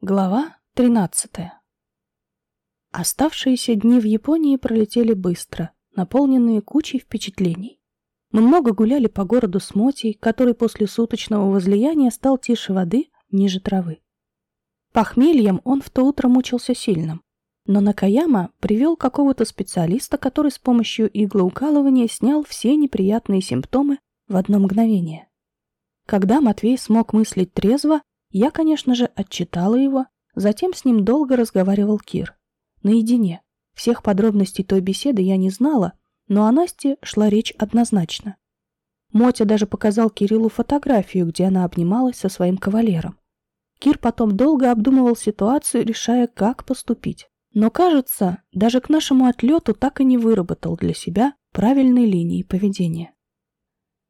Глава 13 Оставшиеся дни в Японии пролетели быстро, наполненные кучей впечатлений. Мы много гуляли по городу с Мотей, который после суточного возлияния стал тише воды, ниже травы. Похмельем он в то утро мучился сильным, но Накаяма привел какого-то специалиста, который с помощью иглоукалывания снял все неприятные симптомы в одно мгновение. Когда Матвей смог мыслить трезво, я, конечно же, отчитала его, затем с ним долго разговаривал Кир. Наедине. Всех подробностей той беседы я не знала, но о Насте шла речь однозначно. Мотя даже показал Кириллу фотографию, где она обнималась со своим кавалером. Кир потом долго обдумывал ситуацию, решая, как поступить. Но, кажется, даже к нашему отлету так и не выработал для себя правильной линии поведения.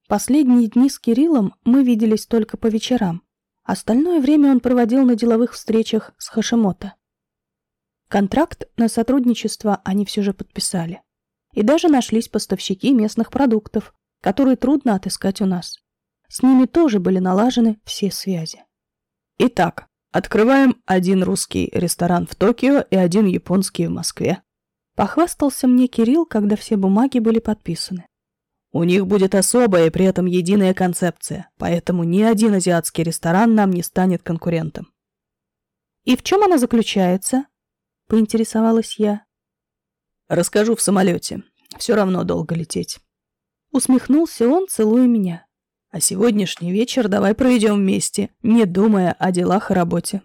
Последние дни с Кириллом мы виделись только по вечерам, Остальное время он проводил на деловых встречах с Хашимото. Контракт на сотрудничество они все же подписали. И даже нашлись поставщики местных продуктов, которые трудно отыскать у нас. С ними тоже были налажены все связи. Итак, открываем один русский ресторан в Токио и один японский в Москве. Похвастался мне Кирилл, когда все бумаги были подписаны. У них будет особая и при этом единая концепция, поэтому ни один азиатский ресторан нам не станет конкурентом. «И в чем она заключается?» — поинтересовалась я. «Расскажу в самолете. Все равно долго лететь». Усмехнулся он, целуя меня. «А сегодняшний вечер давай проведем вместе, не думая о делах и работе».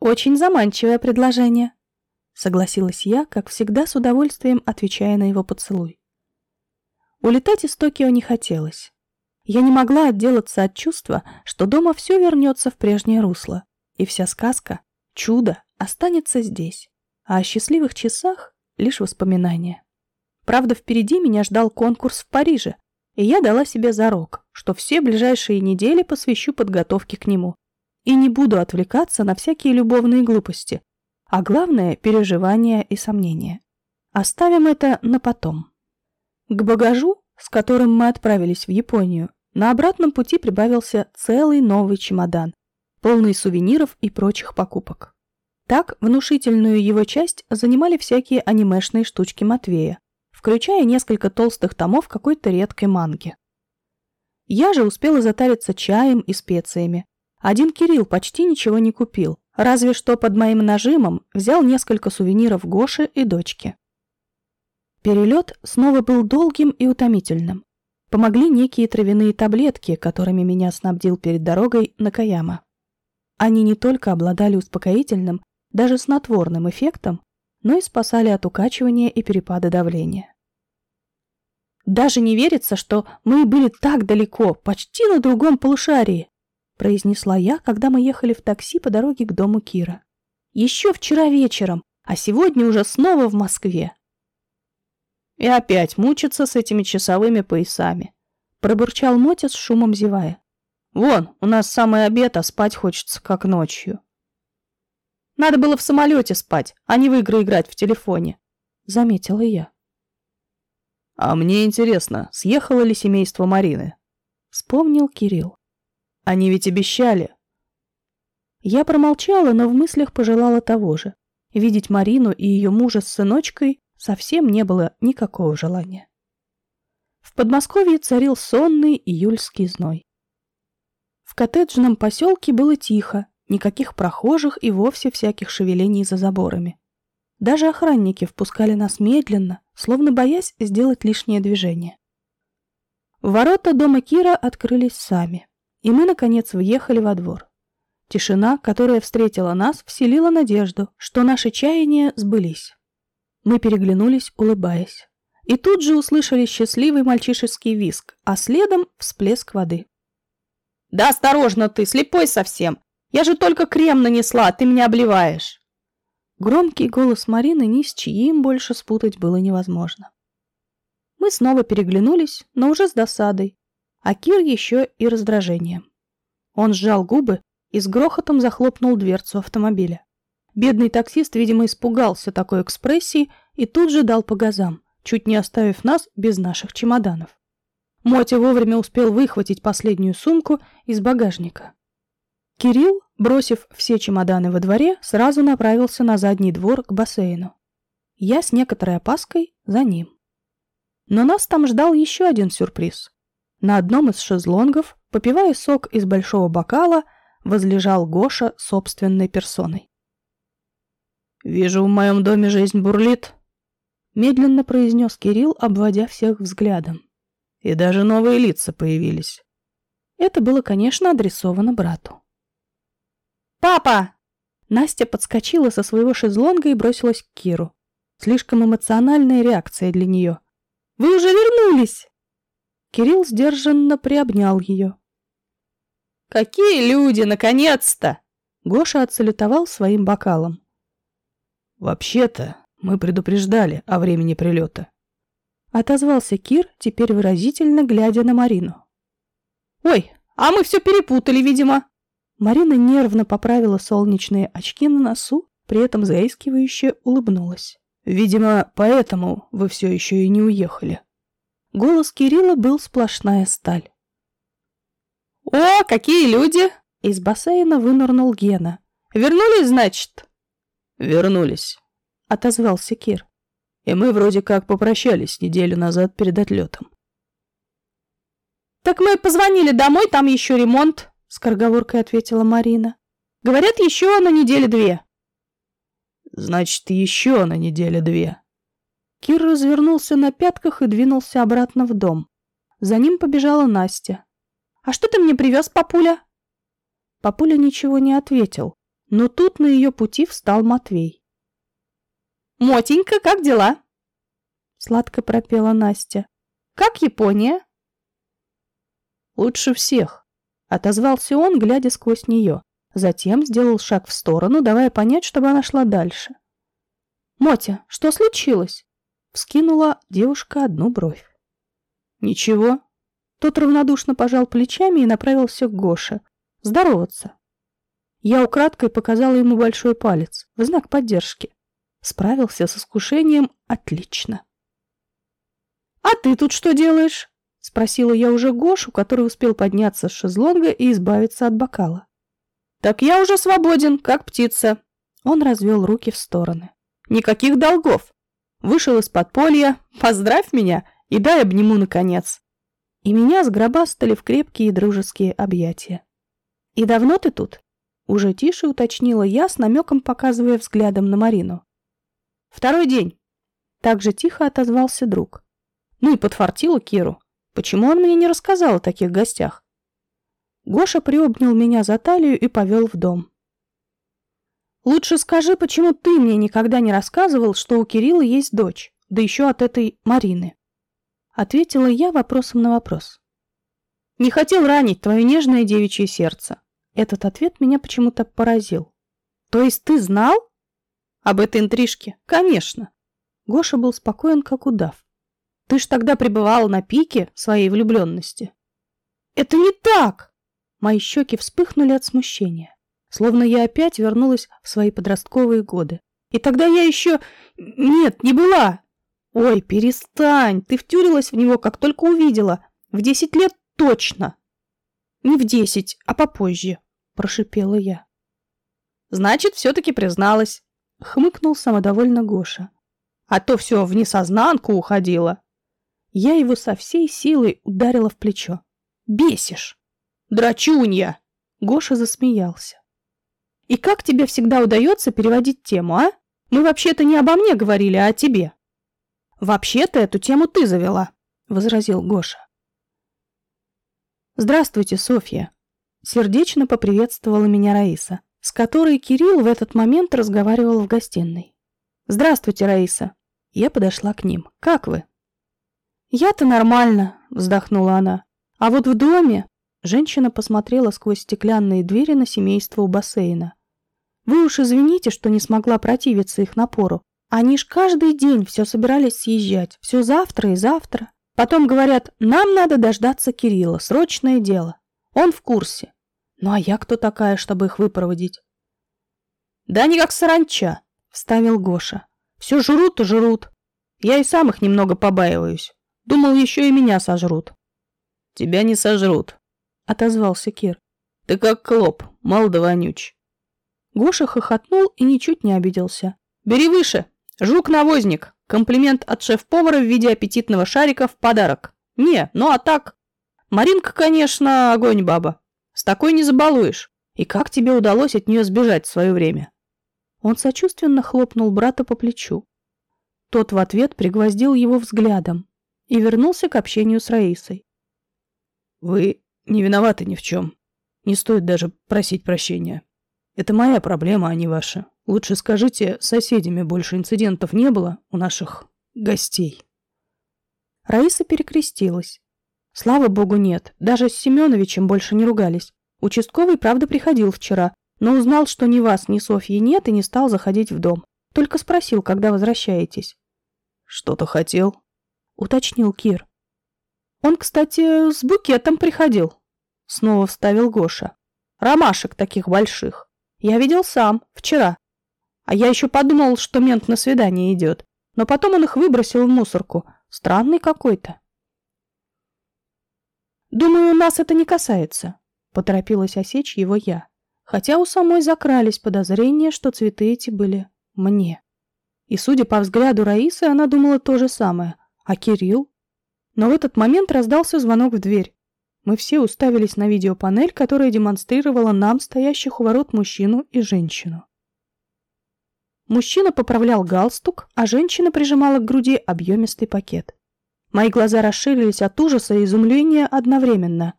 «Очень заманчивое предложение», — согласилась я, как всегда с удовольствием отвечая на его поцелуй. Улетать из Токио не хотелось. Я не могла отделаться от чувства, что дома все вернется в прежнее русло, и вся сказка, чудо, останется здесь, а о счастливых часах лишь воспоминания. Правда, впереди меня ждал конкурс в Париже, и я дала себе зарок, что все ближайшие недели посвящу подготовке к нему и не буду отвлекаться на всякие любовные глупости, а главное – переживания и сомнения. Оставим это на потом. К багажу, с которым мы отправились в Японию, на обратном пути прибавился целый новый чемодан, полный сувениров и прочих покупок. Так, внушительную его часть занимали всякие анимешные штучки Матвея, включая несколько толстых томов какой-то редкой манги. Я же успела затариться чаем и специями. Один Кирилл почти ничего не купил, разве что под моим нажимом взял несколько сувениров Гоши и дочки. Перелет снова был долгим и утомительным. Помогли некие травяные таблетки, которыми меня снабдил перед дорогой Накаяма. Они не только обладали успокоительным, даже снотворным эффектом, но и спасали от укачивания и перепада давления. «Даже не верится, что мы были так далеко, почти на другом полушарии», произнесла я, когда мы ехали в такси по дороге к дому Кира. «Еще вчера вечером, а сегодня уже снова в Москве». И опять мучиться с этими часовыми поясами. Пробурчал Мотя с шумом зевая. Вон, у нас самый обед, а спать хочется, как ночью. Надо было в самолете спать, а не в игры играть в телефоне. Заметила я. А мне интересно, съехало ли семейство Марины? Вспомнил Кирилл. Они ведь обещали. Я промолчала, но в мыслях пожелала того же. Видеть Марину и ее мужа с сыночкой совсем не было никакого желания. В Подмосковье царил сонный июльский зной. В коттеджном поселке было тихо, никаких прохожих и вовсе всяких шевелений за заборами. Даже охранники впускали нас медленно, словно боясь сделать лишнее движение. Ворота дома Кира открылись сами, и мы, наконец, въехали во двор. Тишина, которая встретила нас, вселила надежду, что наши чаяния сбылись. Мы переглянулись, улыбаясь. И тут же услышали счастливый мальчишеский виск, а следом всплеск воды. «Да осторожно ты, слепой совсем! Я же только крем нанесла, а ты меня обливаешь!» Громкий голос Марины ни с чьим больше спутать было невозможно. Мы снова переглянулись, но уже с досадой, а Кир еще и раздражением. Он сжал губы и с грохотом захлопнул дверцу автомобиля. Бедный таксист, видимо, испугался такой экспрессии и тут же дал по газам, чуть не оставив нас без наших чемоданов. Мотя вовремя успел выхватить последнюю сумку из багажника. Кирилл, бросив все чемоданы во дворе, сразу направился на задний двор к бассейну. Я с некоторой опаской за ним. Но нас там ждал еще один сюрприз. На одном из шезлонгов, попивая сок из большого бокала, возлежал Гоша собственной персоной. «Вижу, в моем доме жизнь бурлит», — медленно произнес Кирилл, обводя всех взглядом. «И даже новые лица появились». Это было, конечно, адресовано брату. «Папа!» Настя подскочила со своего шезлонга и бросилась к Киру. Слишком эмоциональная реакция для нее. «Вы уже вернулись!» Кирилл сдержанно приобнял ее. «Какие люди, наконец-то!» Гоша отсалютовал своим бокалом. «Вообще-то мы предупреждали о времени прилета», — отозвался Кир, теперь выразительно глядя на Марину. «Ой, а мы все перепутали, видимо». Марина нервно поправила солнечные очки на носу, при этом заискивающе улыбнулась. «Видимо, поэтому вы все еще и не уехали». Голос Кирилла был сплошная сталь. «О, какие люди!» Из бассейна вынырнул Гена. «Вернулись, значит?» «Вернулись», — отозвался Кир. «И мы вроде как попрощались неделю назад перед отлетом». «Так мы позвонили домой, там еще ремонт», — скороговоркой ответила Марина. «Говорят, еще на неделе две». «Значит, еще на неделе две». Кир развернулся на пятках и двинулся обратно в дом. За ним побежала Настя. «А что ты мне привез, папуля?» Папуля ничего не ответил, но тут на ее пути встал Матвей. «Мотенька, как дела?» Сладко пропела Настя. «Как Япония?» «Лучше всех», — отозвался он, глядя сквозь нее. Затем сделал шаг в сторону, давая понять, чтобы она шла дальше. «Мотя, что случилось?» — вскинула девушка одну бровь. «Ничего». Тот равнодушно пожал плечами и направился к Гоше. Здороваться. Я украдкой показала ему большой палец, в знак поддержки. Справился с искушением отлично. «А ты тут что делаешь?» — спросила я уже Гошу, который успел подняться с шезлонга и избавиться от бокала. «Так я уже свободен, как птица». Он развел руки в стороны. «Никаких долгов. Вышел из подполья, поздравь меня и дай обниму наконец». И меня сгробастали в крепкие дружеские объятия. «И давно ты тут?» Уже тише уточнила я, с намеком показывая взглядом на Марину. «Второй день». Так же тихо отозвался друг. Ну и подфартила Киру. Почему он мне не рассказал о таких гостях? Гоша приобнял меня за талию и повел в дом. «Лучше скажи, почему ты мне никогда не рассказывал, что у Кирилла есть дочь, да еще от этой Марины?» Ответила я вопросом на вопрос. «Не хотел ранить твое нежное девичье сердце». Этот ответ меня почему-то поразил. «То есть ты знал?» «Об этой интрижке?» «Конечно». Гоша был спокоен, как удав. Ты ж тогда пребывала на пике своей влюбленности. Это не так! Мои щеки вспыхнули от смущения, словно я опять вернулась в свои подростковые годы. И тогда я еще... Нет, не была. Ой, перестань, ты втюрилась в него, как только увидела. В десять лет точно. Не в десять, а попозже, прошипела я. Значит, все-таки призналась, хмыкнул самодовольно Гоша. А то все в несознанку уходило. Я его со всей силой ударила в плечо. «Бесишь!» «Драчунья!» Гоша засмеялся. «И как тебе всегда удается переводить тему, а? Мы вообще-то не обо мне говорили, а о тебе». «Вообще-то эту тему ты завела», — возразил Гоша. «Здравствуйте, Софья», — сердечно поприветствовала меня Раиса, с которой Кирилл в этот момент разговаривал в гостиной. «Здравствуйте, Раиса». Я подошла к ним. «Как вы?» «Я-то нормально», — вздохнула она. «А вот в доме...» Женщина посмотрела сквозь стеклянные двери на семейство у бассейна. «Вы уж извините, что не смогла противиться их напору. Они ж каждый день все собирались съезжать, все завтра и завтра. Потом говорят, нам надо дождаться Кирилла, срочное дело. Он в курсе. Ну а я кто такая, чтобы их выпроводить?» «Да они как саранча», — вставил Гоша. «Все жрут и жрут. Я и сам их немного побаиваюсь. Думал, еще и меня сожрут. Тебя не сожрут, отозвался Кир. Ты как клоп, мал да вонюч. Гоша хохотнул и ничуть не обиделся. Бери выше. Жук-навозник. Комплимент от шеф-повара в виде аппетитного шарика в подарок. Не, ну а так... Маринка, конечно, огонь баба. С такой не забалуешь. И как тебе удалось от нее сбежать в свое время? Он сочувственно хлопнул брата по плечу. Тот в ответ пригвоздил его взглядом и вернулся к общению с Раисой. «Вы не виноваты ни в чем. Не стоит даже просить прощения. Это моя проблема, а не ваша. Лучше скажите, с соседями больше инцидентов не было у наших гостей?» Раиса перекрестилась. Слава богу, нет. Даже с Семеновичем больше не ругались. Участковый, правда, приходил вчера, но узнал, что ни вас, ни Софьи нет, и не стал заходить в дом. Только спросил, когда возвращаетесь. «Что-то хотел?» — уточнил Кир. «Он, кстати, с букетом приходил», — снова вставил Гоша. «Ромашек таких больших. Я видел сам, вчера. А я еще подумал, что мент на свидание идет. Но потом он их выбросил в мусорку. Странный какой-то». «Думаю, нас это не касается», — поторопилась осечь его я хотя у самой закрались подозрения, что цветы эти были мне. И, судя по взгляду Раисы, она думала то же самое. А Кирилл? Но в этот момент раздался звонок в дверь. Мы все уставились на видеопанель, которая демонстрировала нам, стоящих у ворот, мужчину и женщину. Мужчина поправлял галстук, а женщина прижимала к груди объемистый пакет. Мои глаза расширились от ужаса и изумления одновременно.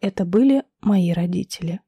Это были мои родители.